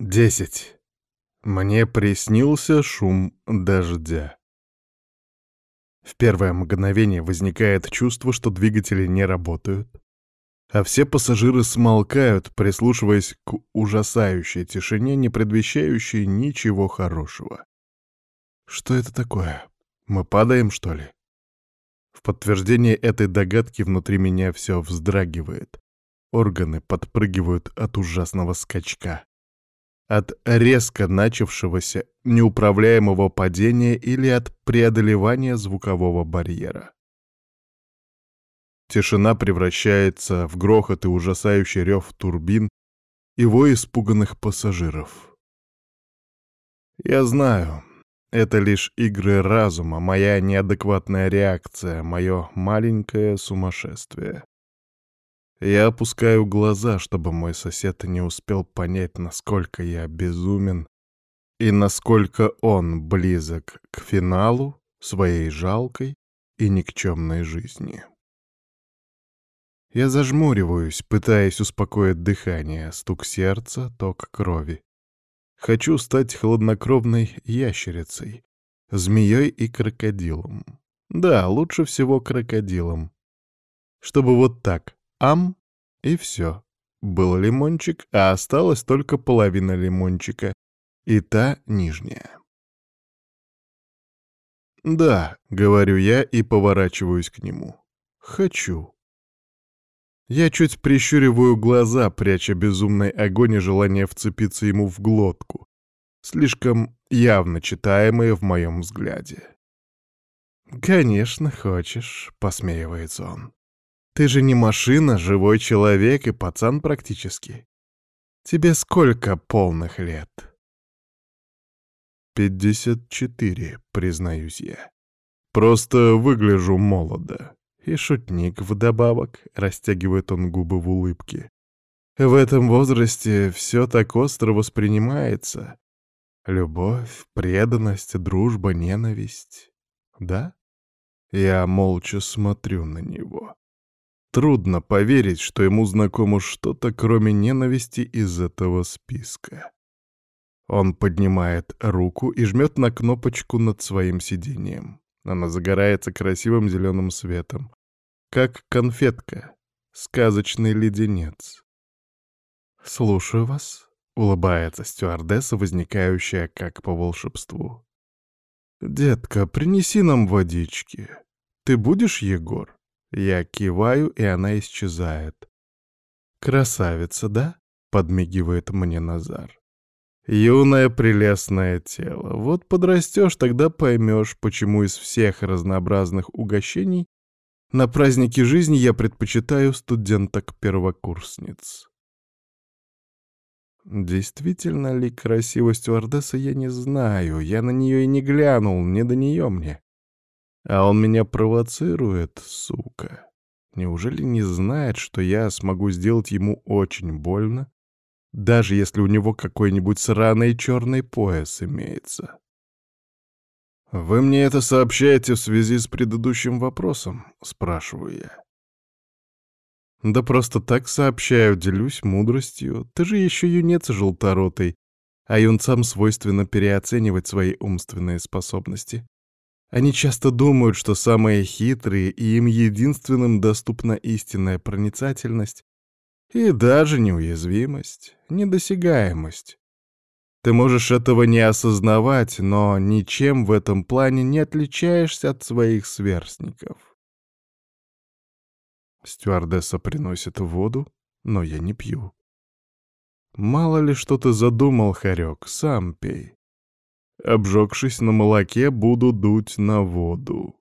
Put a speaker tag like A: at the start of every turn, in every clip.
A: Десять. Мне приснился шум дождя. В первое мгновение возникает чувство, что двигатели не работают, а все пассажиры смолкают, прислушиваясь к ужасающей тишине, не предвещающей ничего хорошего. Что это такое? Мы падаем, что ли? В подтверждение этой догадки внутри меня все вздрагивает. Органы подпрыгивают от ужасного скачка от резко начавшегося неуправляемого падения или от преодолевания звукового барьера. Тишина превращается в грохот и ужасающий рев турбин и вой испуганных пассажиров. Я знаю, это лишь игры разума, моя неадекватная реакция, мое маленькое сумасшествие. Я опускаю глаза, чтобы мой сосед не успел понять, насколько я безумен и насколько он близок к финалу своей жалкой и никчемной жизни. Я зажмуриваюсь, пытаясь успокоить дыхание, стук сердца, ток крови. Хочу стать хладнокровной ящерицей, змеей и крокодилом. Да, лучше всего крокодилом. Чтобы вот так Ам, и все. Был лимончик, а осталась только половина лимончика, и та нижняя. «Да», — говорю я и поворачиваюсь к нему. «Хочу». Я чуть прищуриваю глаза, пряча безумный огонь и желание вцепиться ему в глотку, слишком явно читаемые в моем взгляде. «Конечно, хочешь», — посмеивается он. Ты же не машина, живой человек и пацан практически. Тебе сколько полных лет? Пятьдесят четыре, признаюсь я. Просто выгляжу молодо. И шутник вдобавок, растягивает он губы в улыбке. В этом возрасте все так остро воспринимается. Любовь, преданность, дружба, ненависть. Да? Я молча смотрю на него. Трудно поверить, что ему знакомо что-то, кроме ненависти из этого списка. Он поднимает руку и жмет на кнопочку над своим сиденьем. Она загорается красивым зеленым светом. Как конфетка. Сказочный леденец. «Слушаю вас», — улыбается стюардесса, возникающая как по волшебству. «Детка, принеси нам водички. Ты будешь, Егор?» Я киваю, и она исчезает. «Красавица, да?» — подмигивает мне Назар. «Юное прелестное тело. Вот подрастешь, тогда поймешь, почему из всех разнообразных угощений на праздники жизни я предпочитаю студенток-первокурсниц». Действительно ли красивая стюардесса, я не знаю. Я на нее и не глянул, не до нее мне. А он меня провоцирует, сука. Неужели не знает, что я смогу сделать ему очень больно, даже если у него какой-нибудь сраный черный пояс имеется? «Вы мне это сообщаете в связи с предыдущим вопросом?» — спрашиваю я. «Да просто так сообщаю, делюсь мудростью. Ты же еще юнец желторотый, а юнцам свойственно переоценивать свои умственные способности. Они часто думают, что самые хитрые и им единственным доступна истинная проницательность и даже неуязвимость, недосягаемость. Ты можешь этого не осознавать, но ничем в этом плане не отличаешься от своих сверстников. Стюардесса приносит воду, но я не пью. Мало ли что ты задумал, Харек, сам пей. Обжегшись на молоке, буду дуть на воду.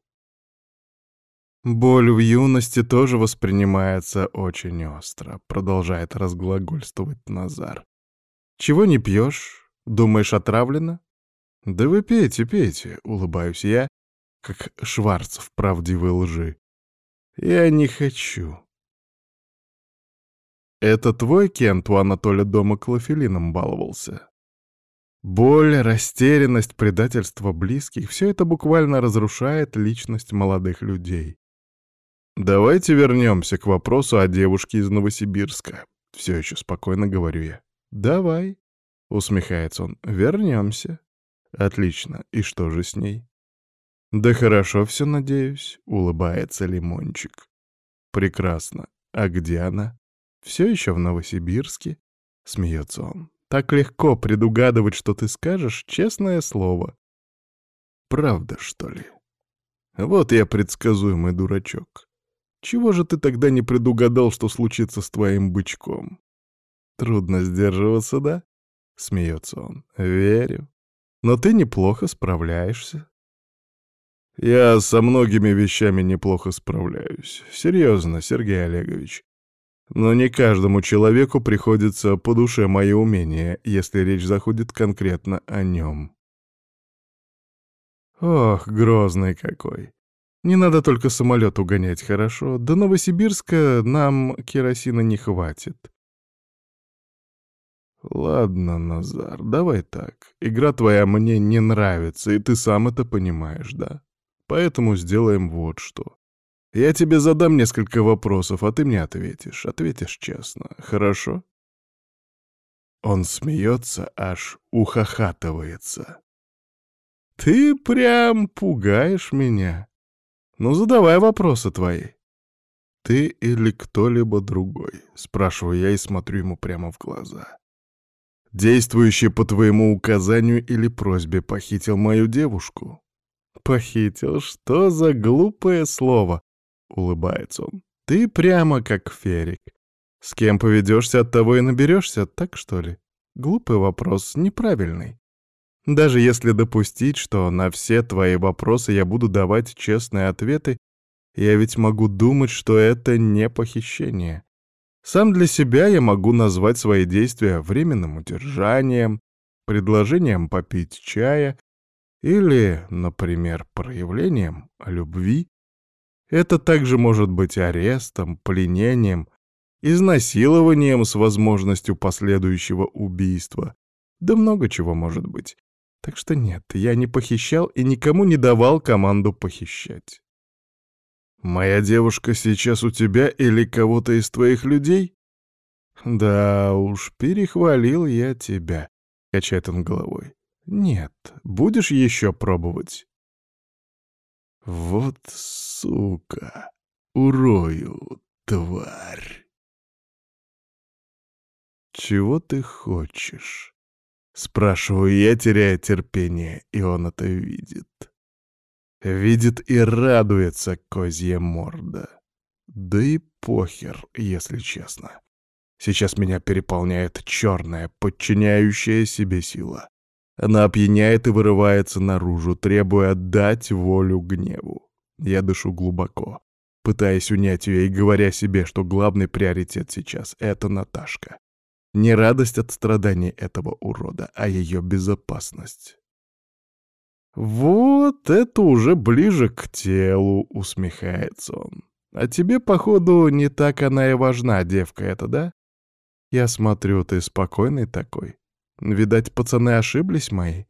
A: Боль в юности тоже воспринимается очень остро, продолжает разглагольствовать Назар. Чего не пьешь? Думаешь, отравлено? Да вы пейте, пейте, улыбаюсь я, как Шварц в правдивой лжи. Я не хочу. Это твой Кент у Анатолия дома клофелином баловался? Боль, растерянность, предательство близких — все это буквально разрушает личность молодых людей. Давайте вернемся к вопросу о девушке из Новосибирска. Все еще спокойно говорю я. Давай. Усмехается он. Вернемся. Отлично. И что же с ней? Да хорошо все, надеюсь. Улыбается Лимончик. Прекрасно. А где она? Все еще в Новосибирске? Смеется он. Так легко предугадывать, что ты скажешь, честное слово. Правда, что ли? Вот я предсказуемый дурачок. Чего же ты тогда не предугадал, что случится с твоим бычком? Трудно сдерживаться, да? Смеется он. Верю. Но ты неплохо справляешься. Я со многими вещами неплохо справляюсь. Серьезно, Сергей Олегович. Но не каждому человеку приходится по душе мои умения, если речь заходит конкретно о нем. Ох, грозный какой. Не надо только самолет угонять, хорошо? До Новосибирска нам керосина не хватит. Ладно, Назар, давай так. Игра твоя мне не нравится, и ты сам это понимаешь, да? Поэтому сделаем вот что. Я тебе задам несколько вопросов, а ты мне ответишь. Ответишь честно, хорошо? Он смеется, аж ухахатывается. Ты прям пугаешь меня. Ну, задавай вопросы твои. Ты или кто-либо другой? Спрашиваю я и смотрю ему прямо в глаза. Действующий по твоему указанию или просьбе похитил мою девушку? Похитил? Что за глупое слово? Улыбается он. Ты прямо как ферик. С кем поведешься, от того и наберешься, так что ли? Глупый вопрос, неправильный. Даже если допустить, что на все твои вопросы я буду давать честные ответы, я ведь могу думать, что это не похищение. Сам для себя я могу назвать свои действия временным удержанием, предложением попить чая или, например, проявлением любви. Это также может быть арестом, пленением, изнасилованием с возможностью последующего убийства. Да много чего может быть. Так что нет, я не похищал и никому не давал команду похищать. «Моя девушка сейчас у тебя или кого-то из твоих людей?» «Да уж, перехвалил я тебя», — качает он головой. «Нет, будешь еще пробовать?» «Вот сука, урою, тварь!» «Чего ты хочешь?» Спрашиваю я, теряя терпение, и он это видит. Видит и радуется козья морда. Да и похер, если честно. Сейчас меня переполняет черная, подчиняющая себе сила. Она опьяняет и вырывается наружу, требуя отдать волю гневу. Я дышу глубоко, пытаясь унять ее и говоря себе, что главный приоритет сейчас — это Наташка. Не радость от страданий этого урода, а ее безопасность. «Вот это уже ближе к телу», — усмехается он. «А тебе, походу, не так она и важна, девка эта, да? Я смотрю, ты спокойный такой. Видать, пацаны ошиблись мои.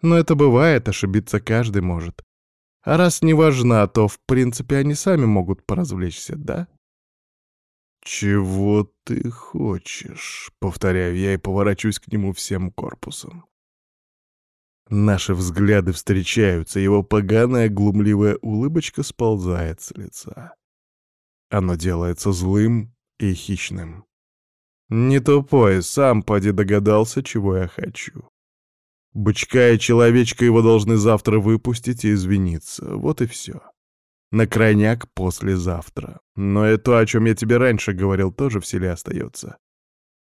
A: Но это бывает, ошибиться каждый может. А раз не важна, то, в принципе, они сами могут поразвлечься, да?» «Чего ты хочешь?» — повторяю я и поворачиваюсь к нему всем корпусом. Наши взгляды встречаются, его поганая глумливая улыбочка сползает с лица. Оно делается злым и хищным. Не тупой, сам поди догадался, чего я хочу. Бычка и человечка его должны завтра выпустить и извиниться. Вот и все. На крайняк послезавтра. Но и то, о чем я тебе раньше говорил, тоже в селе остается.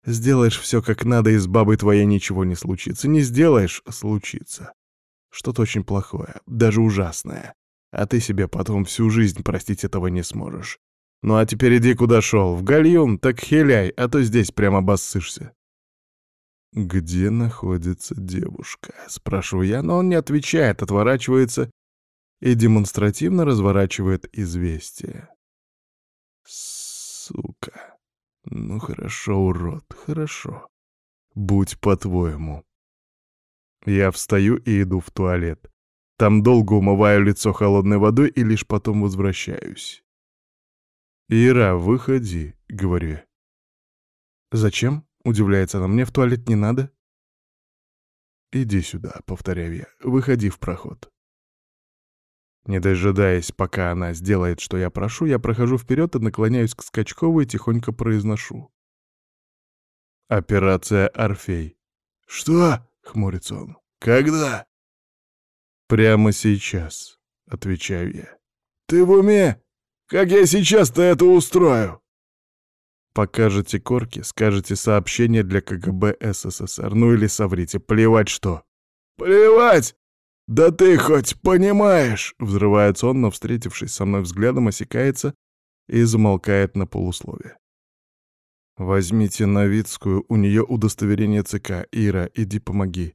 A: Сделаешь все как надо, и с бабой твоей ничего не случится. Не сделаешь — случится. Что-то очень плохое, даже ужасное. А ты себе потом всю жизнь простить этого не сможешь. Ну а теперь иди куда шел, в гальюн, так хиляй, а то здесь прямо обоссышься. «Где находится девушка?» — спрашиваю я, но он не отвечает, отворачивается и демонстративно разворачивает известие. Сука. Ну хорошо, урод, хорошо. Будь по-твоему. Я встаю и иду в туалет. Там долго умываю лицо холодной водой и лишь потом возвращаюсь. «Ира, выходи», — говорю. «Зачем?» — удивляется она. «Мне в туалет не надо». Иди сюда, повторяю я, выходи в проход. Не дожидаясь, пока она сделает, что я прошу, я прохожу вперед и наклоняюсь к Скачкову и тихонько произношу. Операция «Орфей». «Что?» — хмурится он. «Когда?» «Прямо сейчас», — отвечаю я. «Ты в уме? Как я сейчас-то это устрою?» Покажете корки, скажете сообщение для КГБ СССР, ну или соврите, плевать что. «Плевать! Да ты хоть понимаешь!» Взрывается он, но, встретившись со мной взглядом, осекается и замолкает на полусловие. «Возьмите Новицкую, у нее удостоверение ЦК. Ира, иди помоги.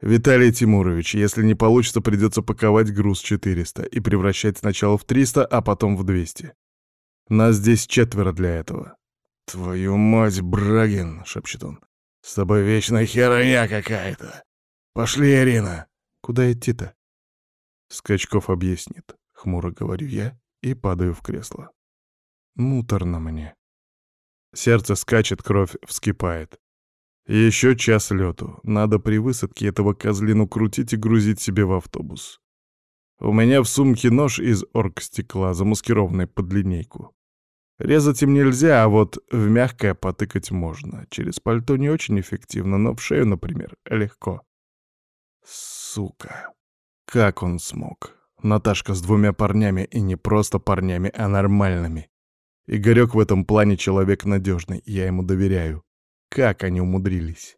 A: Виталий Тимурович, если не получится, придется паковать груз 400 и превращать сначала в 300, а потом в 200. Нас здесь четверо для этого». «Твою мать, Брагин!» — шепчет он. «С тобой вечная херня какая-то! Пошли, Ирина!» «Куда идти-то?» Скачков объяснит. Хмуро говорю я и падаю в кресло. Муторно мне. Сердце скачет, кровь вскипает. Еще час лету. Надо при высадке этого козлину крутить и грузить себе в автобус. У меня в сумке нож из оргстекла, замаскированный под линейку. Резать им нельзя, а вот в мягкое потыкать можно. Через пальто не очень эффективно, но в шею, например, легко. Сука. Как он смог? Наташка с двумя парнями, и не просто парнями, а нормальными. Игорек в этом плане человек надежный, я ему доверяю. Как они умудрились?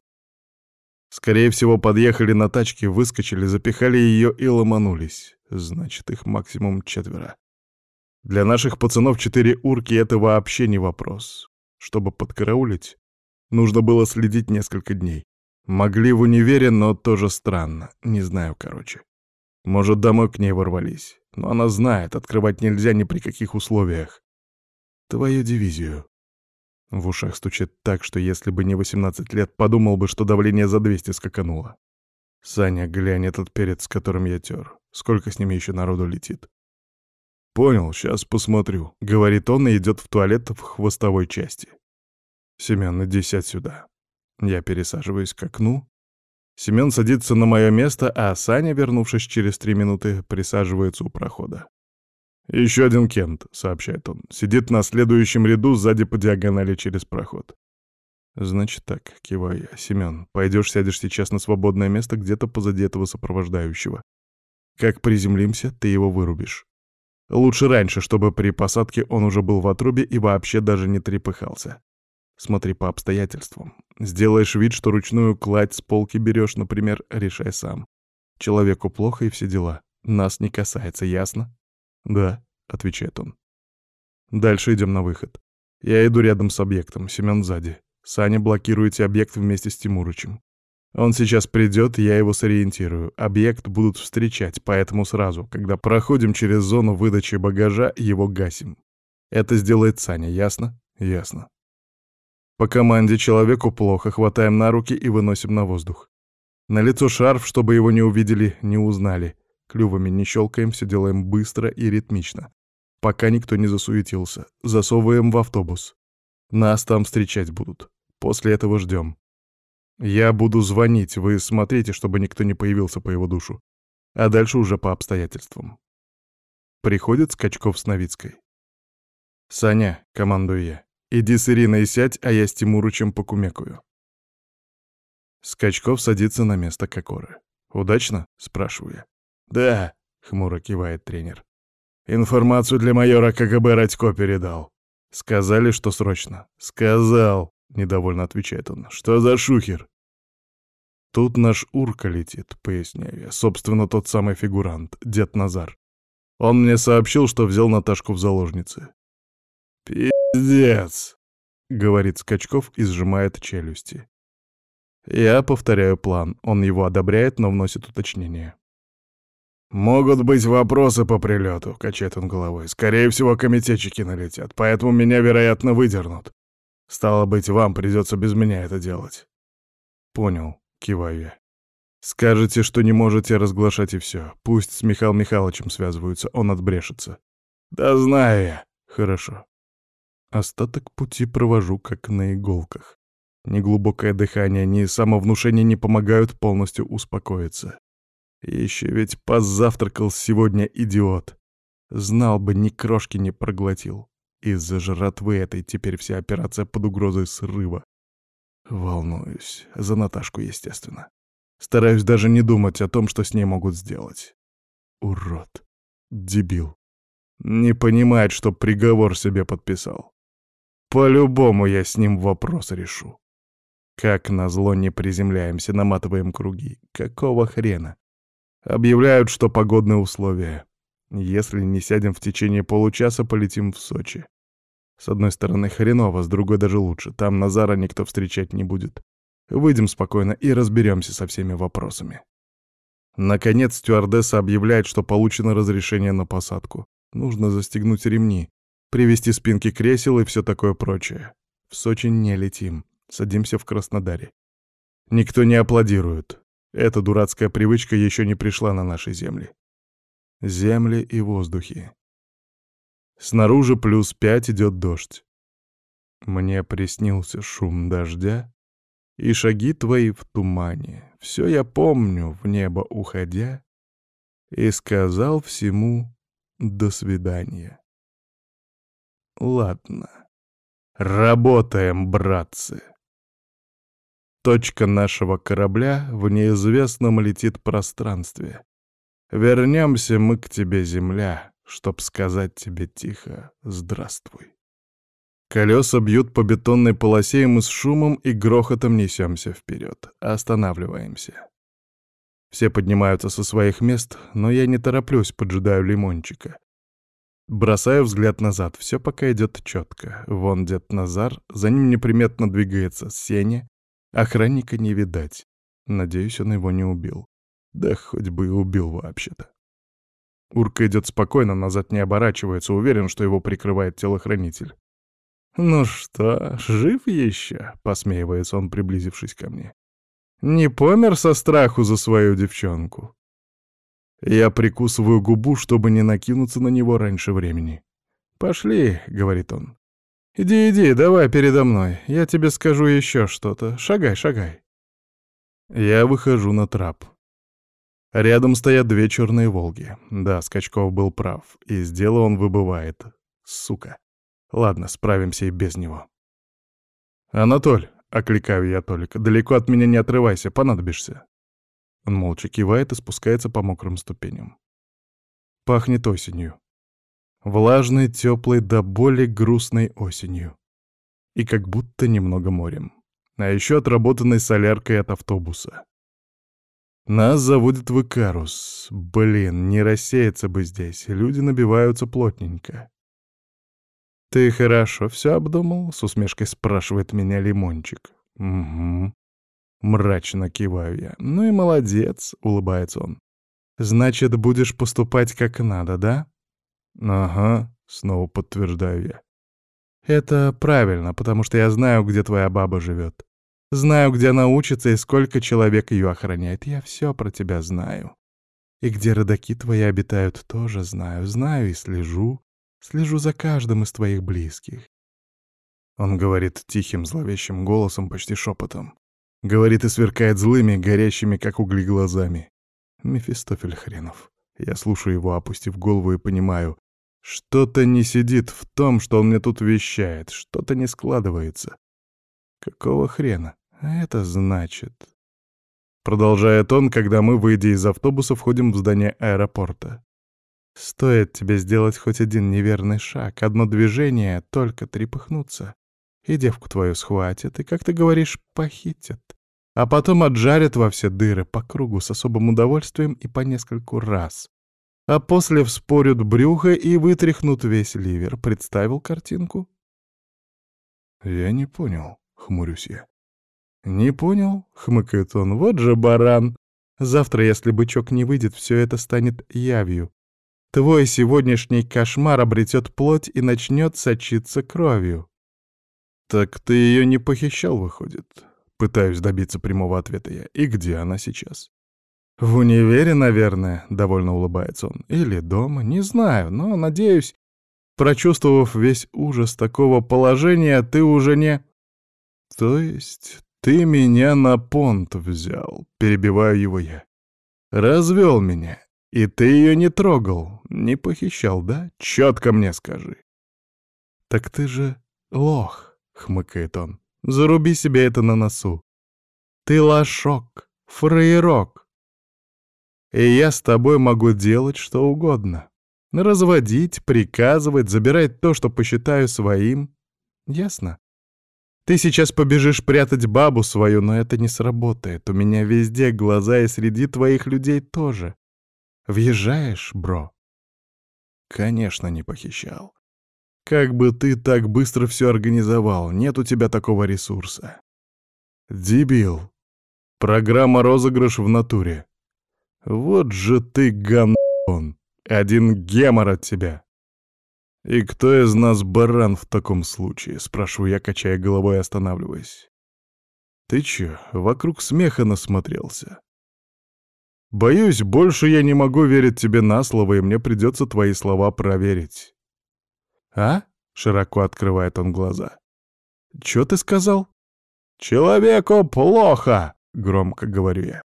A: Скорее всего, подъехали на тачке, выскочили, запихали ее и ломанулись. Значит, их максимум четверо. Для наших пацанов четыре урки — это вообще не вопрос. Чтобы подкараулить, нужно было следить несколько дней. Могли в универе, но тоже странно. Не знаю, короче. Может, домой к ней ворвались. Но она знает, открывать нельзя ни при каких условиях. Твою дивизию. В ушах стучит так, что если бы не 18 лет, подумал бы, что давление за 200 скакануло. Саня, глянь этот перец, с которым я тер. Сколько с ними еще народу летит? «Понял, сейчас посмотрю», — говорит он и идет в туалет в хвостовой части. «Семен, иди сядь сюда». Я пересаживаюсь к окну. Семен садится на мое место, а Саня, вернувшись через три минуты, присаживается у прохода. «Еще один Кент», — сообщает он, — «сидит на следующем ряду сзади по диагонали через проход». «Значит так», — киваю я. «Семен, пойдешь сядешь сейчас на свободное место где-то позади этого сопровождающего. Как приземлимся, ты его вырубишь. Лучше раньше, чтобы при посадке он уже был в отрубе и вообще даже не трепыхался. Смотри по обстоятельствам. Сделаешь вид, что ручную кладь с полки берешь, например, решай сам. Человеку плохо и все дела. Нас не касается, ясно? Да, отвечает он. Дальше идем на выход. Я иду рядом с объектом, Семен сзади. Саня блокируете объект вместе с Тимурычем. Он сейчас придет, я его сориентирую. Объект будут встречать, поэтому сразу, когда проходим через зону выдачи багажа, его гасим. Это сделает Саня, ясно? Ясно. По команде человеку плохо, хватаем на руки и выносим на воздух. На лицо шарф, чтобы его не увидели, не узнали. Клювами не щелкаем, все делаем быстро и ритмично. Пока никто не засуетился. Засовываем в автобус. Нас там встречать будут. После этого ждем. Я буду звонить, вы смотрите, чтобы никто не появился по его душу. А дальше уже по обстоятельствам. Приходит Скачков с Новицкой. «Саня», — командую я, — «иди с Ириной сядь, а я с Тимурычем покумекаю». Скачков садится на место Кокоры. «Удачно?» — спрашиваю я. «Да», — хмуро кивает тренер. «Информацию для майора КГБ Радько передал. Сказали, что срочно». «Сказал», — недовольно отвечает он. «Что за шухер?» «Тут наш Урка летит», — поясняю я. Собственно, тот самый фигурант, дед Назар. Он мне сообщил, что взял Наташку в заложницы. «Пиздец», — говорит Скачков и сжимает челюсти. Я повторяю план. Он его одобряет, но вносит уточнение. «Могут быть вопросы по прилету», — качает он головой. «Скорее всего, комитетчики налетят, поэтому меня, вероятно, выдернут. Стало быть, вам придется без меня это делать». «Понял», — киваю я. «Скажете, что не можете разглашать и все. Пусть с Михаилом Михайловичем связываются, он отбрешется». «Да знаю я». «Хорошо». Остаток пути провожу как на иголках. Ни глубокое дыхание, ни самовнушение не помогают полностью успокоиться. Еще ведь позавтракал сегодня идиот. Знал бы, ни крошки не проглотил. Из-за жратвы этой теперь вся операция под угрозой срыва. Волнуюсь. За Наташку, естественно. Стараюсь даже не думать о том, что с ней могут сделать. Урод. Дебил. Не понимает, что приговор себе подписал. По-любому я с ним вопрос решу. Как назло не приземляемся, наматываем круги. Какого хрена? Объявляют, что погодные условия. Если не сядем в течение получаса, полетим в Сочи. С одной стороны хреново, с другой даже лучше. Там Назара никто встречать не будет. Выйдем спокойно и разберемся со всеми вопросами. Наконец стюардесса объявляет, что получено разрешение на посадку. Нужно застегнуть ремни, привести спинки кресел и все такое прочее. В Сочи не летим. Садимся в Краснодаре. Никто не аплодирует. Эта дурацкая привычка еще не пришла на наши земли. Земли и воздухи. Снаружи плюс пять идет дождь. Мне приснился шум дождя и шаги твои в тумане. Все я помню, в небо уходя, и сказал всему «до свидания». Ладно, работаем, братцы. Точка нашего корабля в неизвестном летит пространстве. Вернемся мы к тебе, земля, чтоб сказать тебе тихо «Здравствуй». Колеса бьют по бетонной полосе, и мы с шумом и грохотом несемся вперед, останавливаемся. Все поднимаются со своих мест, но я не тороплюсь, поджидаю лимончика. Бросаю взгляд назад, все пока идет четко. Вон дед Назар, за ним неприметно двигается Сеня, Охранника не видать. Надеюсь, он его не убил. Да хоть бы и убил вообще-то. Урка идет спокойно, назад не оборачивается, уверен, что его прикрывает телохранитель. «Ну что, жив еще?» — посмеивается он, приблизившись ко мне. «Не помер со страху за свою девчонку?» Я прикусываю губу, чтобы не накинуться на него раньше времени. «Пошли», — говорит он. «Иди, иди, давай передо мной. Я тебе скажу еще что-то. Шагай, шагай». Я выхожу на трап. Рядом стоят две черные «Волги». Да, Скачков был прав. Из дела он выбывает. Сука. Ладно, справимся и без него. «Анатоль», — окликаю я Толика, — «далеко от меня не отрывайся, понадобишься». Он молча кивает и спускается по мокрым ступеням. Пахнет осенью. Влажной, теплой, до боли грустной осенью. И как будто немного морем. А еще отработанной соляркой от автобуса. Нас заводят в Икарус. Блин, не рассеяться бы здесь. Люди набиваются плотненько. «Ты хорошо все обдумал?» — с усмешкой спрашивает меня Лимончик. «Угу». Мрачно киваю я. «Ну и молодец», — улыбается он. «Значит, будешь поступать как надо, да?» «Ага», — снова подтверждаю я. «Это правильно, потому что я знаю, где твоя баба живет. Знаю, где она учится и сколько человек ее охраняет. Я все про тебя знаю. И где родаки твои обитают, тоже знаю. Знаю и слежу. Слежу за каждым из твоих близких». Он говорит тихим, зловещим голосом, почти шепотом. Говорит и сверкает злыми, горящими, как угли, глазами. Мефистофель хренов. Я слушаю его, опустив голову, и понимаю, что-то не сидит в том, что он мне тут вещает, что-то не складывается. Какого хрена? А это значит... Продолжает он, когда мы, выйдя из автобуса, входим в здание аэропорта. Стоит тебе сделать хоть один неверный шаг, одно движение, только трепыхнуться, и девку твою схватят, и, как ты говоришь, похитят а потом отжарят во все дыры по кругу с особым удовольствием и по нескольку раз. А после вспорят брюхо и вытряхнут весь ливер. Представил картинку? Я не понял, хмурюсь я. Не понял, хмыкает он, вот же баран. Завтра, если бычок не выйдет, все это станет явью. Твой сегодняшний кошмар обретет плоть и начнет сочиться кровью. Так ты ее не похищал, выходит? Пытаюсь добиться прямого ответа я. И где она сейчас? В универе, наверное, довольно улыбается он. Или дома, не знаю, но, надеюсь, прочувствовав весь ужас такого положения, ты уже не... То есть ты меня на понт взял, перебиваю его я. Развел меня, и ты ее не трогал, не похищал, да? Четко мне скажи. Так ты же лох, хмыкает он. Заруби себе это на носу. Ты лошок, фраерок. И я с тобой могу делать что угодно. Разводить, приказывать, забирать то, что посчитаю своим. Ясно? Ты сейчас побежишь прятать бабу свою, но это не сработает. У меня везде глаза и среди твоих людей тоже. Въезжаешь, бро? Конечно, не похищал. Как бы ты так быстро все организовал, нет у тебя такого ресурса. Дебил. Программа розыгрыш в натуре. Вот же ты гандон. Один гемор от тебя. «И кто из нас баран в таком случае?» — спрашиваю я, качая головой и останавливаясь. «Ты чё, вокруг смеха насмотрелся?» «Боюсь, больше я не могу верить тебе на слово, и мне придется твои слова проверить». «А?» — широко открывает он глаза. «Чё ты сказал?» «Человеку плохо!» — громко говорю я.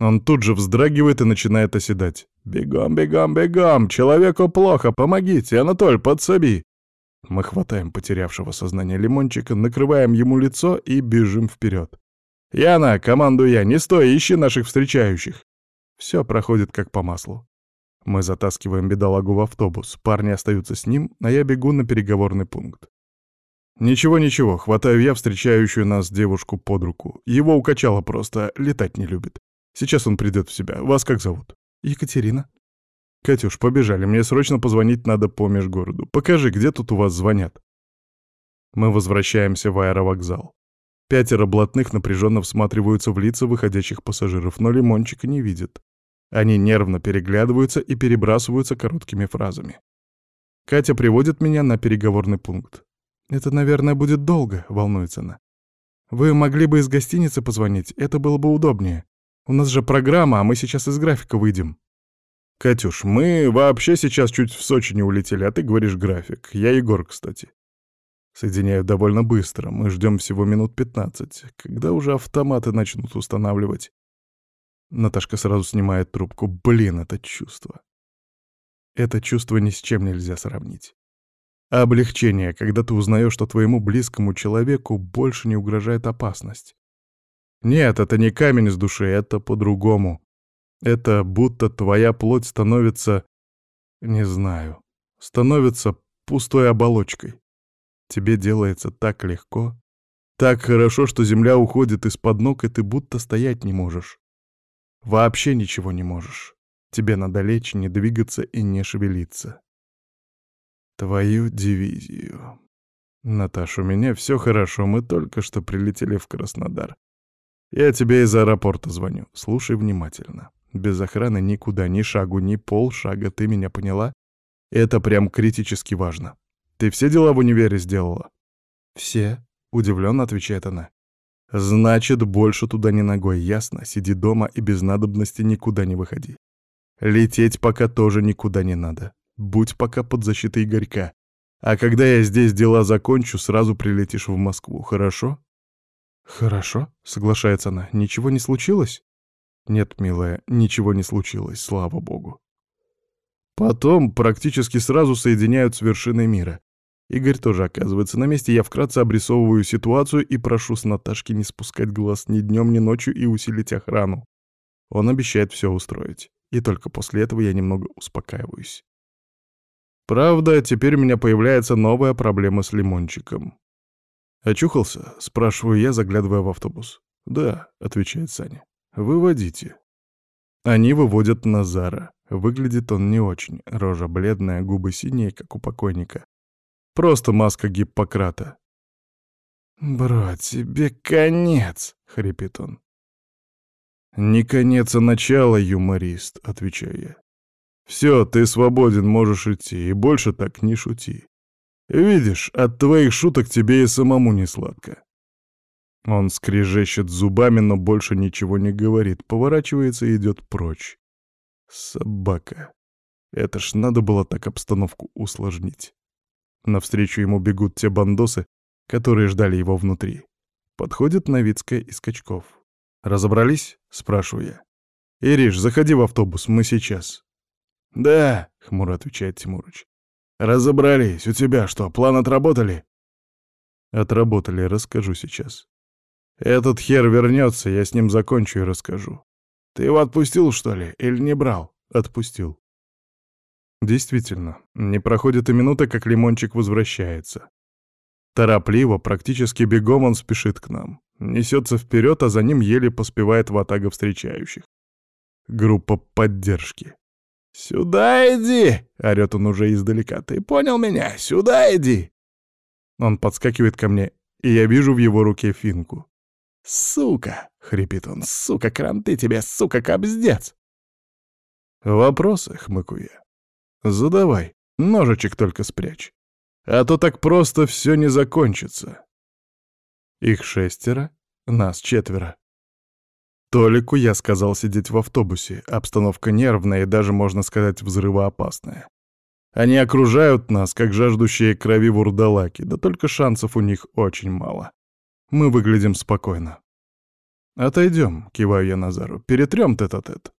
A: Он тут же вздрагивает и начинает оседать. «Бегом, бегом, бегом! Человеку плохо! Помогите! Анатоль, подсоби!» Мы хватаем потерявшего сознание лимончика, накрываем ему лицо и бежим вперед. «Яна, командую я, не стой, ищи наших встречающих!» Все проходит как по маслу. Мы затаскиваем бедолагу в автобус, парни остаются с ним, а я бегу на переговорный пункт. Ничего-ничего, хватаю я встречающую нас девушку под руку. Его укачало просто, летать не любит. Сейчас он придет в себя. Вас как зовут? Екатерина. Катюш, побежали. Мне срочно позвонить надо по межгороду. Покажи, где тут у вас звонят. Мы возвращаемся в аэровокзал. Пятеро блатных напряженно всматриваются в лица выходящих пассажиров, но лимончика не видят. Они нервно переглядываются и перебрасываются короткими фразами. Катя приводит меня на переговорный пункт. «Это, наверное, будет долго», — волнуется она. «Вы могли бы из гостиницы позвонить, это было бы удобнее. У нас же программа, а мы сейчас из графика выйдем». «Катюш, мы вообще сейчас чуть в Сочи не улетели, а ты говоришь график. Я Егор, кстати». Соединяю довольно быстро, мы ждем всего минут пятнадцать. Когда уже автоматы начнут устанавливать? Наташка сразу снимает трубку. Блин, это чувство. Это чувство ни с чем нельзя сравнить. облегчение, когда ты узнаешь, что твоему близкому человеку больше не угрожает опасность. Нет, это не камень с души, это по-другому. Это будто твоя плоть становится... Не знаю. Становится пустой оболочкой. Тебе делается так легко, так хорошо, что земля уходит из-под ног, и ты будто стоять не можешь. Вообще ничего не можешь. Тебе надо лечь, не двигаться и не шевелиться. Твою дивизию. Наташ, у меня все хорошо, мы только что прилетели в Краснодар. Я тебе из аэропорта звоню. Слушай внимательно. Без охраны никуда, ни шагу, ни полшага, ты меня поняла? Это прям критически важно. Ты все дела в универе сделала? Все, удивленно отвечает она. Значит, больше туда не ногой, ясно? Сиди дома и без надобности никуда не выходи. Лететь пока тоже никуда не надо. Будь пока под защитой Игорька. А когда я здесь дела закончу, сразу прилетишь в Москву, хорошо? «Хорошо», — соглашается она. «Ничего не случилось?» «Нет, милая, ничего не случилось, слава богу». Потом практически сразу соединяют с вершиной мира. Игорь тоже оказывается на месте, я вкратце обрисовываю ситуацию и прошу с Наташки не спускать глаз ни днем, ни ночью и усилить охрану. Он обещает все устроить. И только после этого я немного успокаиваюсь. Правда, теперь у меня появляется новая проблема с лимончиком. «Очухался?» — спрашиваю я, заглядывая в автобус. «Да», — отвечает Саня. «Выводите». Они выводят Назара. Выглядит он не очень. Рожа бледная, губы синие, как у покойника. Просто маска Гиппократа. «Бро, тебе конец!» — хрипит он. «Не конец, а начало, юморист», — отвечаю я. «Все, ты свободен, можешь идти, и больше так не шути. Видишь, от твоих шуток тебе и самому не сладко. Он скрежещет зубами, но больше ничего не говорит, поворачивается и идет прочь. Собака. Это ж надо было так обстановку усложнить. Навстречу ему бегут те бандосы, которые ждали его внутри. Подходит Новицкая из Качков. «Разобрались?» — спрашиваю я. «Ириш, заходи в автобус, мы сейчас».
B: «Да», — хмуро отвечает Тимурыч. «Разобрались. У тебя что, план отработали?»
A: «Отработали, расскажу сейчас. Этот хер вернется, я с ним закончу и расскажу».
B: «Ты его отпустил, что ли, или не брал?»
A: «Отпустил». Действительно, не проходит и минута, как Лимончик возвращается. Торопливо, практически бегом он спешит к нам. Несется вперед, а за ним еле поспевает ватага встречающих. Группа поддержки.
B: «Сюда иди!» — орёт он уже издалека. «Ты понял меня? Сюда иди!»
A: Он подскакивает ко мне, и я вижу в его руке финку.
B: «Сука!» — хрипит он. «Сука, кранты тебе, сука, кобздец!»
A: «Вопросы?» — хмыку я. «Задавай, ножичек только спрячь. А то так просто все не закончится». Их шестеро, нас четверо. Толику я сказал сидеть в автобусе. Обстановка нервная и даже, можно сказать, взрывоопасная. Они окружают нас, как жаждущие крови вурдалаки, да только шансов у них очень мало. Мы выглядим спокойно. «Отойдем», — киваю я Назару, — «перетрем тет-а-тет».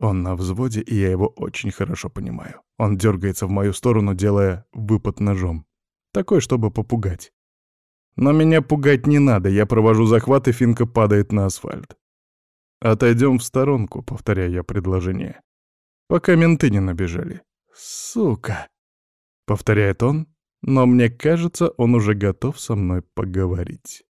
A: Он на взводе, и я его очень хорошо понимаю. Он дергается в мою сторону, делая выпад ножом. Такой, чтобы попугать. Но меня пугать не надо, я провожу захват, и финка падает на асфальт. «Отойдем в сторонку», — повторяю я предложение. «Пока менты не набежали». «Сука!» — повторяет он, но мне кажется, он уже готов со мной поговорить.